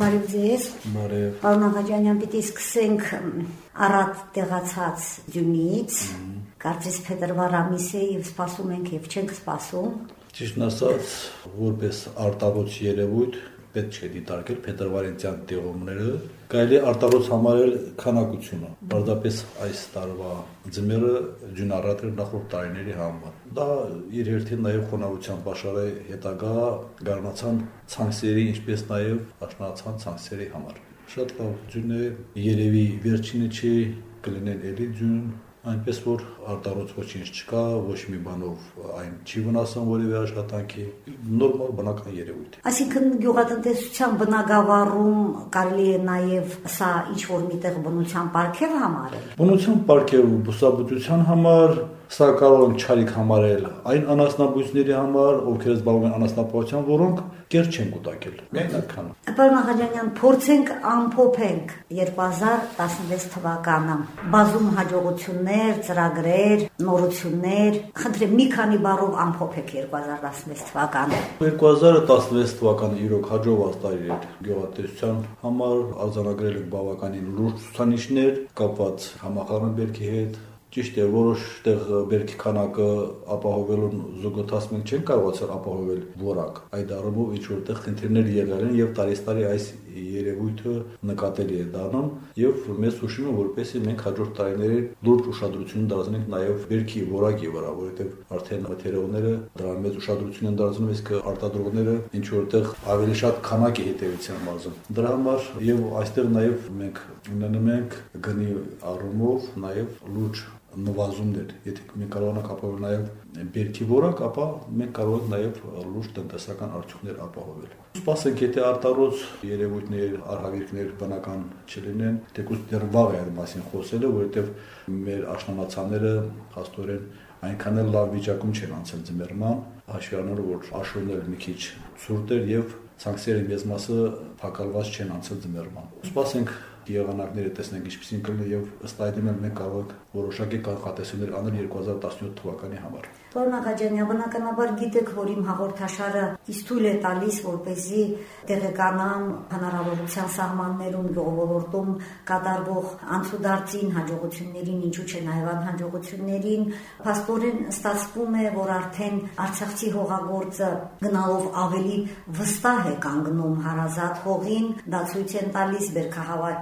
Բարև ձեզ։ Բարև։ Պարոն Աղաջանյան, պիտի սկսենք առատ տեղացած ձյունից։ Կարծես փետրվար ամիս է եւ սպասում ենք եւ չենք սպասում։ Ճիշտն ասած, որպես արտարոց երևույթ պետք չէ դիտարկել փետրվարենցյան տեղումները, կարելի արտարոց համարել քանակությունը։ Բարդապես այս տարվա ձմեռը ջունառատ էր նախորդ տարիների համար։ Դա իր հերթին նաև խոնավության է հետագա գառնացան ցանքսերի, ինչպես նաև աշնանացան ցանքսերի համար։ Շատ լավ ջուն է, երևի վերջինը չի, կլինեն էլի ջուն, այնպես որ արտարոց ոչինչ չկա, ոչ մի բանով այն չի վնասում որևէ աշխատանքի, նորմալ բնական երևույթ է։ Այսինքն գյուղատնտեսության բնագավառում կարելի է նաև սա ինչ որ միտեղ բնության պարգև համարել։ Բնության պարգև բուսաբուծության համար Սա կարող են ճարիք համարել այն անասնաբույսների համար, ովքեր զբաղվում են անասնապահությամբ, որոնք կեր չեն կուտակել։ Միայն այդքան։ Պարոն Աղաջանյան, փորձենք ամփոփենք 2016 թվականը։ Բազում հաջողություններ, ծրագրեր, նորություններ։ Խնդրեմ մի քանի բառով ամփոփեք 2016 թվականը։ 2016 թվականը իրոք հաջողված տարի էր գյուղատնտեսության համար, արձանագրել ենք բավականին լուրջ ցուցանիշներ կապված համախառնաբերքի հետ, Ճիշտ է, որոշ տեղ բերքի քանակը ապահովելուն զուգընթաց մենք չենք կարողացել ապահովել որակ։ Այդ առումով ինչ որտեղ խնդիրներ եղել են եւ տարեստարի այս երևույթը նկատելի է դառնում եւ մեզ հուշում է որպեսզի մենք հաջորդ տարիներին լուրջ ուշադրություն դարձնենք նաեւ բերքի որակի վրա, որովհետեւ արդեն մթերողները դրան մեծ ուշադրություն են դարձնում, իսկ արտադրողները ինչ որտեղ ավելի շատ քանակի հետևության մարզում։ Դրա համար եւ այստեղ նաեւ մենք ունենում ենք գնի առումով նաեւ լուրջ նվազումներ։ Եթե մենք կարողանանք ապահովել նաև բերքի որակ, ապա մենք կարող ենք նաև լուրջ տնտեսական արդյունքներ ապահովել։ Սպասենք, եթե արտարոց երևույթներ, արհավիրքներ բնական չլինեն, թեկուզ դեռ վաղ է այդ մասին խոսելը, որովհետև մեր աշնանացաները հաստորեն այնքան էլ լավ վիճակում չեն անցել ձմեռման, հաշվի առնելով որ աշունները մի քիչ ցուրտ էր եւ ցանքսերի մեծ մասը փակալված չեն անցել ձմեռման։ Սպասենք եղանակները տեսնենք ինչպեսին կլինի եւ ըստ այդմ մենք կարող ենք որոշակի կանխատեսումներ անել 2017 թվականի համար։ Պարոն Աղաջանյան, բնականաբար գիտեք, որ իմ հաղորդաշարը իս թույլ է տալիս, որպեսզի տեղեկանամ հնարավորության սահմաններում ժողովրդում կատարվող անցուդարձին հաջողություններին, ինչու՞ չէ նաև անհաջողություններին, փաստորեն ստացվում է, որ արդեն Արցախցի հողագործը գնալով ավելի վստահ է կանգնում հարազատ հողին, դա ցույց են տալիս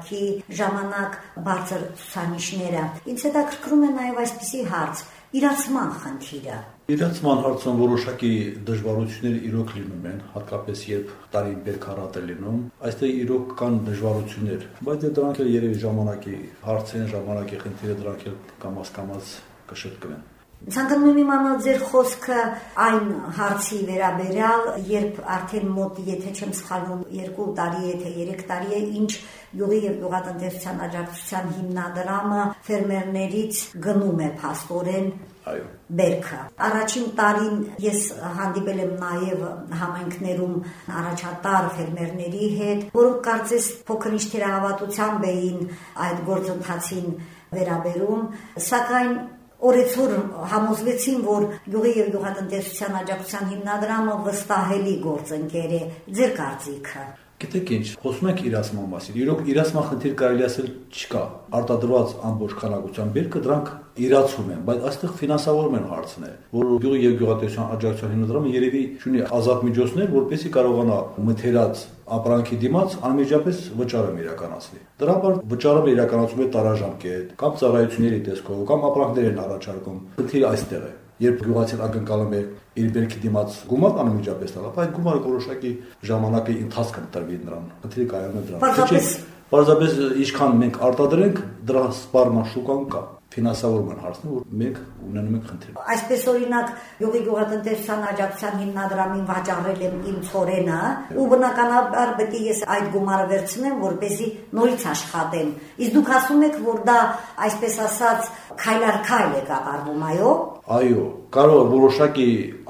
կարգի ժամանակ բարձր ցուցանիշները։ Ինձ հետաքրքրում է նաև այսպիսի հարց՝ իրացման խնդիրը։ Իրացման հարցում որոշակի դժվարություններ իրոք լինում են, հատկապես երբ տարին բերքարատ է լինում, այստեղ իրոք կան դժվարություններ, բայց դե դրանք երևի ժամանակի հարցեն, ժամանակի խնդիրը դրանք կամ ասկամած կշտկվեն։ Ցանկանում եմ իմանալ ձեր խոսքը այն հարցի վերաբերյալ, երբ արդեն մոտ, եթե չեմ սխալվում, 2 տարի է թե 3 տարի է, ինչ յուղի եւ յուղատնտեսության աջակցության հիմնադրամը ֆերմերներից գնում է փաստորեն Այո։ Բերքը։ Առաջին տարին ես հանդիպել եմ նաև համայնքներում առաջատար ֆերմերների հետ, որոնք կարծես փոքր-ինչ թերահավատությամբ էին այդ գործընթացին վերաբերում, սակայն Օրեցօր համոզվեցին, որ յուղի եւ յուղատնտեսության աջակցության հիմնադրամը վստահելի գործընկեր է։ Ձեր կարծիքը։ Գիտեք ինչ, խոսում ենք իրացման մասին։ Իրոք իրացման խնդիր կարելի ասել չկա։ Արտադրված ամբողջ քանակության բերքը դրանք իրացում են, բայց այստեղ ֆինանսավորում են հարցն է, որ գյուղի եւ գյուղատնտեսության աջակցության հիմնադրամը երևի ունի ազատ միջոցներ, որպեսզի կարողանա մթերած ապրանքի դիմաց անմիջապես վճարում իրականացնի։ Դրա համար վճարումը իրականացում է տարաժամկետ կամ ծառայությունների տեսքով կամ ապրանքներ են առաջարկում։ Խնդիրը այստեղ է. Երբ գյուղացին ակնկալում է իր բերքի դիմաց գումար անմիջապես տալ, ապա այդ գումարը որոշակի ժամանակի ընթացք կտրվի նրան։ կայանում է դրան։ Պարզապես ինչքան մենք արտադրենք, դրա սպառման շուկան կա ֆինանսավորման հարցն է, որ մենք ունենում ենք խնդիր։ Այսպես օրինակ յուղի գյուղատնտեսության աջակցության հիմնադրամին վաճառել եմ իմ ծորենը, ու բնականաբար պետք է ես այդ գումարը վերցնեմ, որպեսզի նորից աշխատեմ։ Իսկ դուք ասում եք, որ դա այսպես ասած քայլ առ քայլ է կատարվում, այո։ Այո, կարող է որոշակի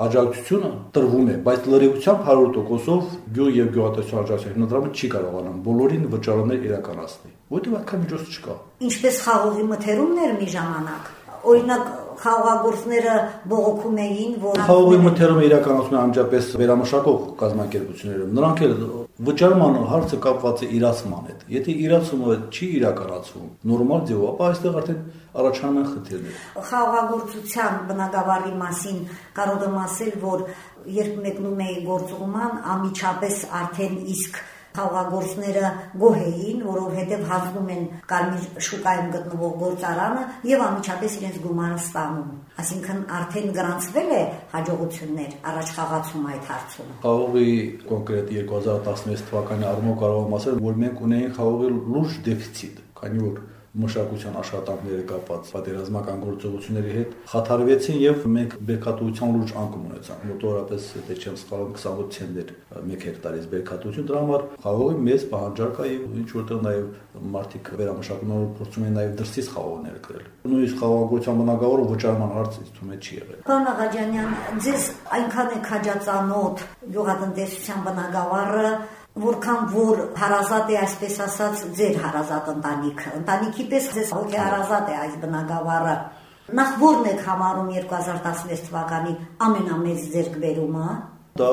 աջակցությունը տրվում է, բայց լրիվությամբ 100%-ով գյուղ եւ գյուղատնտեսության աջակցության հիմնադրամը չի կարողանում բոլորին վճարումներ իրականացնել, որտեղ այդքան միջոց չկա։ Ինչպես խաղողի մթերումներ մի ժամանակ օրինակ խաղողագործները բողոքում էին, որ խաղողի մթերումը իրականացում է անջապես վերամշակող կազմակերպությունները։ Նրանք էլ վճարման հարցը կապված է իրացման հետ։ Եթե իրացումը չի իրականացվում նորմալ ձևով, ապա այստեղ արդեն առաջանում են խնդիրներ։ Խաղողագործության բնագավառի մասին կարող եմ ասել, որ երբ մեկնում էի գործուղման, ամիջապես արդեն իսկ խաղաղագործները գոհ էին, որովհետև հանձնում են կարմիր շուկայում գտնվող գործարանը եւ անմիջապես իրենց գումարը ստանում։ Այսինքն արդեն գրանցվել է հաջողություններ առաջ խաղացում այդ հարցում։ Խաղողի կոնկրետ 2016 թվականի առումով կարող եմ ասել, որ մենք ունեինք խաղողի լուրջ դեֆիցիտ, քանի որ մշակության աշխատանքները կապված պատերազմական գործողությունների հետ խաթարվեցին եւ մենք բերքատվության լուրջ անկում ունեցանք։ Մոտորապես, եթե չեմ սխալվում, 28 ցենտեր 1 հեկտարից բերքատվություն դրա համար խաղողի մեծ պահանջարկ է եւ ինչ որտեղ նաեւ մարդիկ վերամշակումով փորձում են նաեւ դրսից խաղողներ գրել։ Նույնիսկ խաղողագործության բնակավորը վճարման հարցը թվում է չի եղել։ Պարոն Աղաջանյան, ձեզ այնքան է քաջածանոթ յուղատնտեսության բնակավարը որքան որ հարազատ է այսպես ասած ձեր հարազատ ընտանիքը ընտանիքի պես ձեզ հոգի հարազատ է այս բնակավարը նախ որն եք համարում 2016 թվականի ամենամեծ ձերկբերումը դա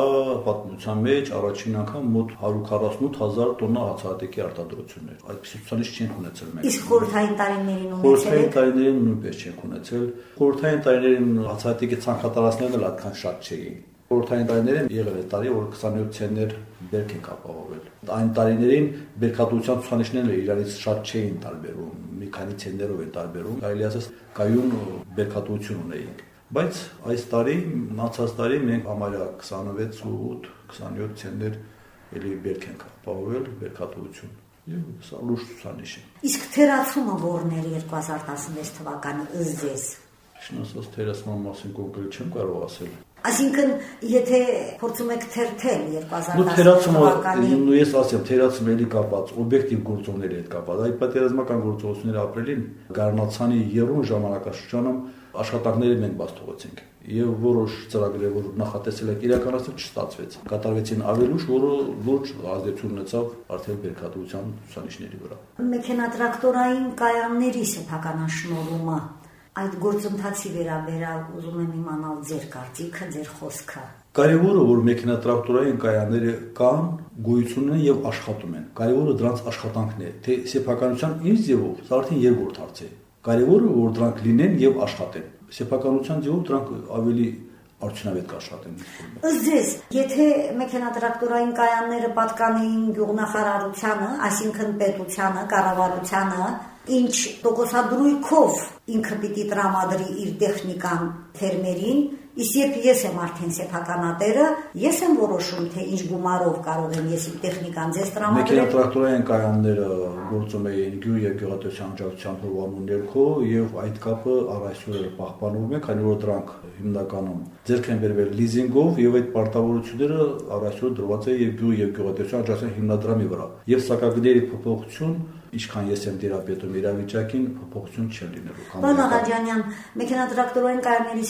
պատմության մեջ առաջին անգամ մոտ 148000 տոննա հացահատիկի արտադրությունն էր։ Այդպիսի ցուցանիշ չենք ունեցել մենք։ Իսկ խորհրդային տարիներին ունեցել Խորհրդային տարիներին նույնպես չենք ունեցել։ Խորհրդային տարիներին հացահատիկի ցանկատարածներն էլ այդքան շատ չէին խորհրդային տարիներին եղել է տարի, որ 27 ցենտներ բերք ենք ապահովել։ Այն տարիներին բերքատվության ցուցանիշներն իրարից շատ չէին տարբերում, մի քանի ցենտերով են տարբերում, կարելի ասես կայուն բերքատվություն ունեինք։ Բայց այս տարի, անցած տարի մենք համարյա 26 ու 8, 27 ցենտեր էլի բերք ենք ապահովել բերքատվություն եւ սա լուրջ ցուցանիշ է։ Իսկ թերացումը ո՞րն էր 2016 թվականի ըստ ձեզ։ Շնորհակալ թերացման մասին կոնկրետ չեմ կարող ասել։ Այսինքն, եթե փորձում եք թերթել 2016 թվականի, նույն ես ասեմ, թերացումը էլի կապած օբյեկտիվ գործոնների հետ կապած։ Այդ պատերազմական գործողությունները ապրելին Գառնացանի երուն ժամանակաշրջանում աշխատանքները մենք բաց թողեցինք եւ որոշ ծրագրեր, որ նախատեսել եք իրականացնել, չստացվեց։ Կատարվեցին ավելուշ, որը լուրջ ազդեցություն ունեցավ արդեն բերքատվության ցուցանիշների վրա։ Մեքենատրակտորային կայանների սեփականաշնորհումը այդ գործընթացի վերաբերալ ուզում եմ իմանալ ձեր կարծիքը, ձեր խոսքը։ Կարևորը որ մեքենատրակտորային կայանները կան, գոյություն ունեն եւ աշխատում են։ Կարևորը դրանց աշխատանքն է, թե սեփականության ինչ ձևով, սա արդեն երկրորդ հարց է։ Կարևորը որ դրանք լինեն եւ աշխատեն։ Սեփականության ձևով դրանք ավելի արդյունավետ կաշխատեն։ Ըստ ձեզ, եթե մեքենատրակտորային կայանները պատկանեին գյուղնախարարությանը, այսինքն պետությանը, կառավարությանը, ինչ տոկոսադրույքով ինքը պիտի տրամադրի իր տեխնիկան ֆերմերին, իսկ երբ ես եմ արդեն սեփականատերը, ես եմ որոշում թե ինչ գումարով կարող եմ ես իմ տեխնիկան ձեզ տրամադրել։ Մեքենատրակտորային կայանները գործում էին գյուղ եւ գյուղատնտեսության աջակցության հովանու ներքո եւ այդ կապը առ այսօր էլ պահպանվում է, քանի որ դրանք հիմնականում ձեռք են բերվել լիզինգով եւ այդ պարտավորությունները առ այսօր դրված է եւ գյուղ եւ գյուղատնտեսության աջակցության հիմնադրամի վրա։ Եվ սակագների փոփոխություն ինչքան ես եմ դերապետում իրավիճակին փոփոխություն չի լինելու։ Պարոն Աղաջանյան, մեքենատրակտորային կայանների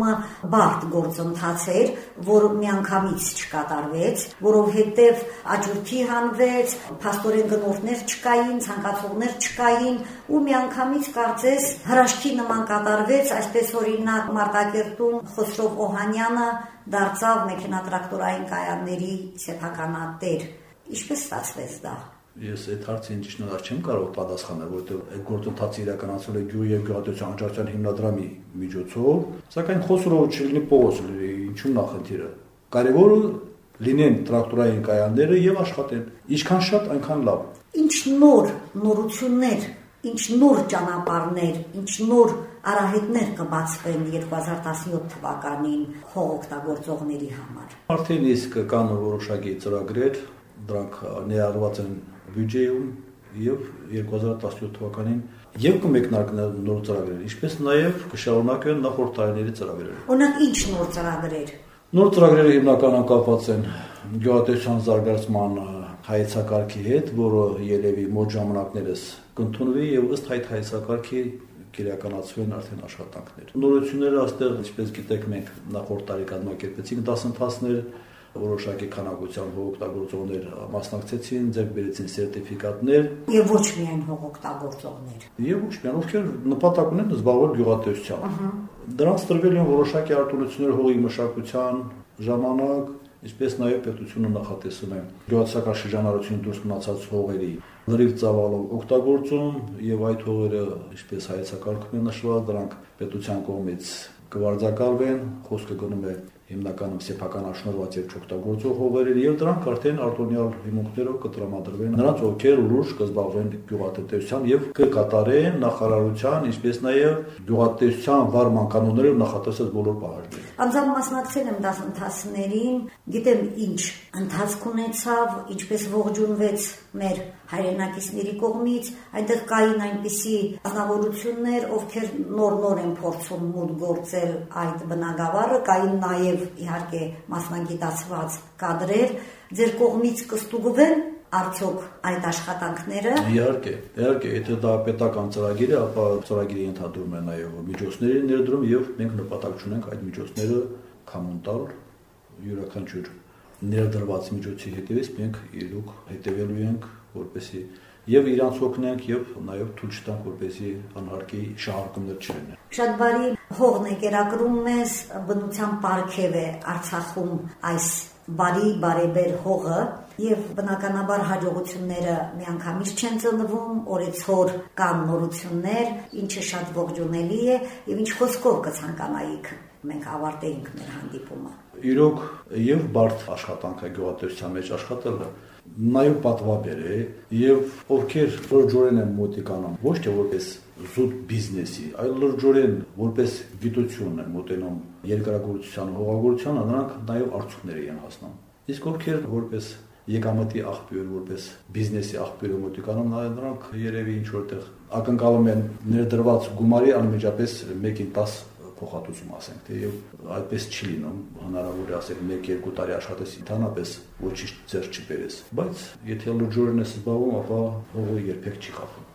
սեփականաշնորհումը բարդ գործընթաց էր, որ միանգամից չկատարվեց, որովհետև աճուրդի հանվեց, փաստորեն գնորդներ չկային, ցանկացողներ չկային ու միանգամից կարծես հրաշքի նման կատարվեց, այսպես օրինակ Մարտակերտում Խոսրով Օհանյանը դարձավ մեքենատրակտորային կայանների սեփականատեր Ինչպես ստացվեց դա։ Ես այդ հարցին նույնիսկ չեմ կարող պատասխանել, որովհետև այդ գործընթացը իրականացվել է Գյուղի եւ Գյուղատեսության աջակցության հիմնադրամի միջոցով, սակայն խոսորով չլինի փողոց լինի, ինչու նախնդիրը։ Կարևորը լինեն տրակտորային կայանները եւ աշխատեն։ Ինչքան շատ, այնքան լավ։ Ինչ նոր նորություններ, ինչ նոր ճանապարհներ, ինչ նոր արահետներ կբացվեն 2017 թվականին հողօգտագործողների համար։ Արդեն իսկ կան որոշակի ծրագրեր, դրանք ներառված են բյուջեում եւ 2017 թվականին եւ կմեկնարկեն նոր ծրագրեր, ինչպես նաեւ կշարունակեն նախորդ տարիների ծրագրերը։ Օրինակ ինչ նոր ծրագրեր։ Նոր ծրագրերը հիմնականում կապված են գյուղատնտեսության զարգացման հայեցակարգի հետ, որը ելևի մոտ ժամանակներս կընդունվի եւ ըստ հայտ հայեցակարգի կիրականացվեն արդեն աշխատանքներ։ Նորությունները այստեղ, ինչպես գիտեք, մենք նախորդ տարի կազմակերպեցինք դասընթացներ, որոշակի քանակությամբ հողօգտագործողներ մասնակցեցին, ձեռք բերեցին սերտիֆիկատներ եւ ոչ միայն հողօգտագործողներ։ Եվ ոչ միայն ովքեր նպատակ ունեն զբաղվել գյուղատնտեսությամբ։ Դրանց տրվել են որոշակի արտոնություններ հողի մշակության ժամանակ, ինչպես նաև պետությունը նախատեսում է գյուղացական շրջանառությունից դուրս մնացած հողերի լրիվ ծավալով օգտագործում եւ այդ հողերը, ինչպես հայեցակարգում է նշված, դրանք պետության կողմից կվարձակալվեն, խոսքը գնում է հիմնականում սեփական աշնորհված եւ չօգտագործող հողերին եւ դրանք արդեն արտոնյալ հիմունքներով կտրամադրվեն նրանց ովքեր լուրջ կզբաղվեն գյուղատնտեսությամբ եւ կկատարեն նախարարության ինչպես նաեւ գյուղատնտեսության վարման կանոններով նախատեսած բոլոր պահանջները Անձամբ մասնակցել եմ դասընթացներին, գիտեմ ինչ ընթացք ունեցավ, ինչպես ողջունվեց մեր հայրենակիցների կողմից, այնտեղ կային այնպիսի ազնվորություններ, ովքեր նոր-նոր են փորձում մուտք գործել այդ բնակավարը, կային նաև իհարկե մասնագիտացված կադրեր, ձեր կողմից կստուգվեն արդյոք այդ աշխատանքները Իհարկե, իհարկե, եթե դա պետական ծրագիր է, ապա ծրագիրը ընդհանրում է նաև միջոցների ներդրում եւ մենք նպատակ ունենք այդ միջոցները կամոն տալ յուրաքանչյուր ներդրված միջոցի հետևից մենք իրոք հետևելու ենք, որպեսի եւ իրանց օգնենք եւ նաեւ թույլ չտանք որպեսի անհարկի շահարկումներ չլինեն։ Շատ բարի հողն է կերակրում մեզ բնության պարգև է Արցախում այս բարի բարեբեր հողը եւ բնականաբար հաջողությունները միանգամից չեն ծնվում, օրեցօր կան նորություններ, ինչը շատ ողջունելի է եւ ինչ խոսքով կցանկանայիք մենք ավարտեինք մեր հանդիպումը։ Իրոք եւ բարդ աշխատանք է գյուղատնտեսության մեջ աշխատելը նայում պատվաբեր է եւ ովքեր լրջորեն են մոտիկանում ոչ թե որպես զուտ բիզնեսի, այլ լրջորեն որպես գիտություն են մոտենում երկրագործության հողագործությանը, նրանք նաեւ արդյունքներ են հասնում։ Իսկ ովքեր որպես եկամտի աղբյուր, որպես բիզնեսի աղբյուրը մոտիկանում նրանք երևի ինչ որտեղ ակնկալում են ներդրված գումարի անմիջապես 1-ին 10 փոխհատուցում ասենք, թե եւ այդպես չի լինում, հնարավոր է ասել 1-2 տարի աշխատես ընդհանրապես ոչինչ ձեռ չբերես, բայց եթե լրջորեն ես զբաղվում, ապա հողը երբեք չի խախում։